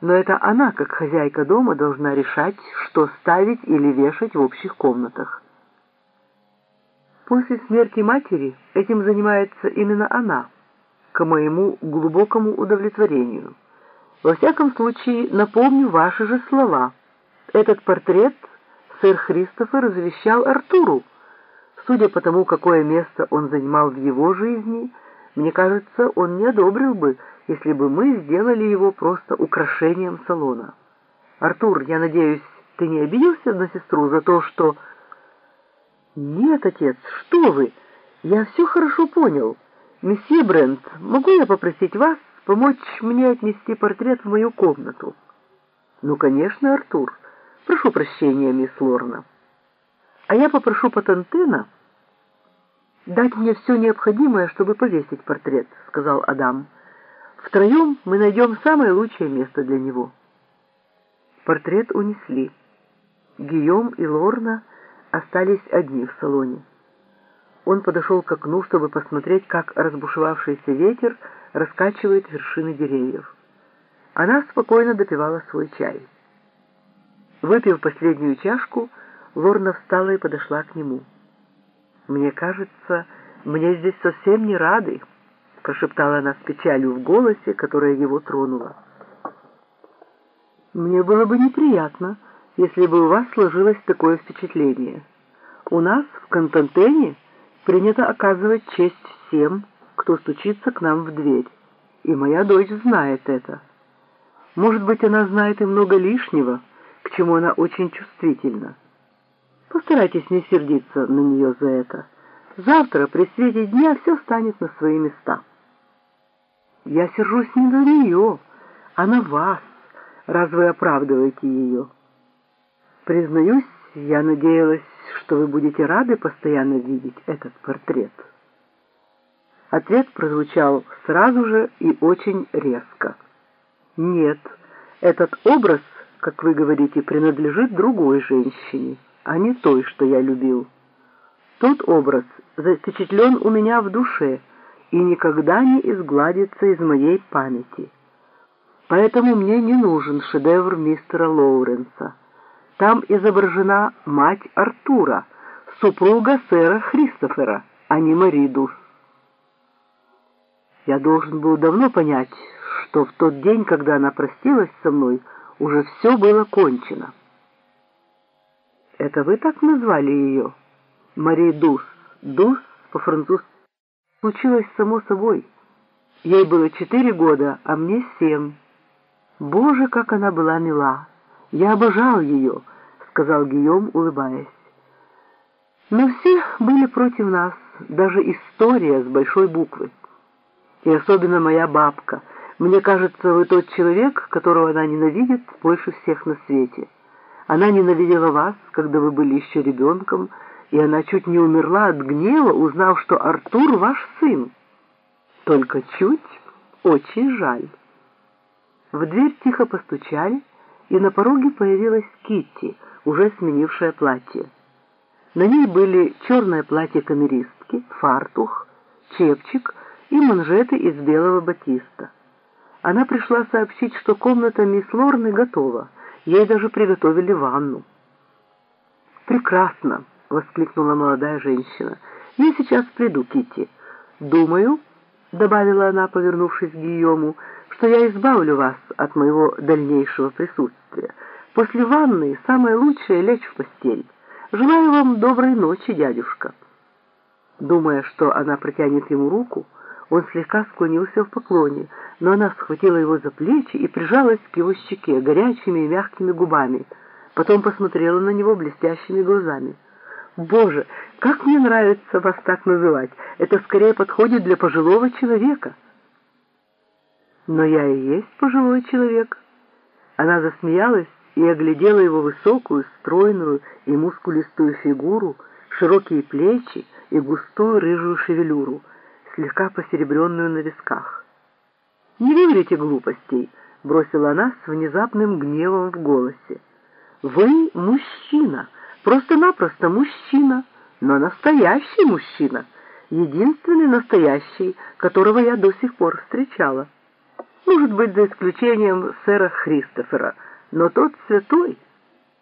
но это она, как хозяйка дома, должна решать, что ставить или вешать в общих комнатах. После смерти матери этим занимается именно она, к моему глубокому удовлетворению. Во всяком случае, напомню ваши же слова. Этот портрет сэр Христофер завещал Артуру. Судя по тому, какое место он занимал в его жизни, мне кажется, он не одобрил бы, если бы мы сделали его просто украшением салона. Артур, я надеюсь, ты не обиделся на сестру за то, что... Нет, отец, что вы? Я все хорошо понял. Месье Брент, могу я попросить вас помочь мне отнести портрет в мою комнату? Ну, конечно, Артур. Прошу прощения, мисс Лорна. А я попрошу Патантена дать мне все необходимое, чтобы повесить портрет, сказал Адам. Втроем мы найдем самое лучшее место для него. Портрет унесли. Гийом и Лорна остались одни в салоне. Он подошел к окну, чтобы посмотреть, как разбушевавшийся ветер раскачивает вершины деревьев. Она спокойно допивала свой чай. Выпив последнюю чашку, Лорна встала и подошла к нему. «Мне кажется, мне здесь совсем не рады», прошептала она с печалью в голосе, которая его тронула. «Мне было бы неприятно, если бы у вас сложилось такое впечатление. У нас в Контантене принято оказывать честь всем, кто стучится к нам в дверь, и моя дочь знает это. Может быть, она знает и много лишнего, к чему она очень чувствительна. Постарайтесь не сердиться на нее за это. Завтра при свете дня все станет на свои места». Я сержусь не на нее, а на вас, раз вы оправдываете ее. Признаюсь, я надеялась, что вы будете рады постоянно видеть этот портрет. Ответ прозвучал сразу же и очень резко. Нет, этот образ, как вы говорите, принадлежит другой женщине, а не той, что я любил. Тот образ запечатлен у меня в душе — и никогда не изгладится из моей памяти. Поэтому мне не нужен шедевр мистера Лоуренса. Там изображена мать Артура, супруга сэра Христофера, а не Маридус. Я должен был давно понять, что в тот день, когда она простилась со мной, уже все было кончено. Это вы так назвали ее? Мари Дус. Дус по-французски случилось само собой. Ей было четыре года, а мне семь. Боже, как она была мила! Я обожал ее, сказал Гийом, улыбаясь. Но все были против нас, даже история с большой буквы. И особенно моя бабка. Мне кажется, вы тот человек, которого она ненавидит больше всех на свете. Она ненавидела вас, когда вы были еще ребенком, и она чуть не умерла от гнева, узнав, что Артур ваш сын. Только чуть, очень жаль. В дверь тихо постучали, и на пороге появилась Китти, уже сменившая платье. На ней были черное платье камеристки, фартух, чепчик и манжеты из белого батиста. Она пришла сообщить, что комната мисс Лорны готова, ей даже приготовили ванну. «Прекрасно!» — воскликнула молодая женщина. «Я сейчас приду, Китти. Думаю, — добавила она, повернувшись к Гийому, — что я избавлю вас от моего дальнейшего присутствия. После ванны самое лучшее — лечь в постель. Желаю вам доброй ночи, дядюшка». Думая, что она протянет ему руку, он слегка склонился в поклоне, но она схватила его за плечи и прижалась к его щеке горячими и мягкими губами, потом посмотрела на него блестящими глазами. Боже, как мне нравится вас так называть. Это скорее подходит для пожилого человека. Но я и есть пожилой человек. Она засмеялась и оглядела его высокую, стройную и мускулистую фигуру, широкие плечи и густую рыжую шевелюру, слегка посеребренную на висках. «Не говорите глупостей», — бросила она с внезапным гневом в голосе. «Вы мужчина» Просто-напросто мужчина, но настоящий мужчина, единственный настоящий, которого я до сих пор встречала. Может быть, за исключением сэра Христофера, но тот святой.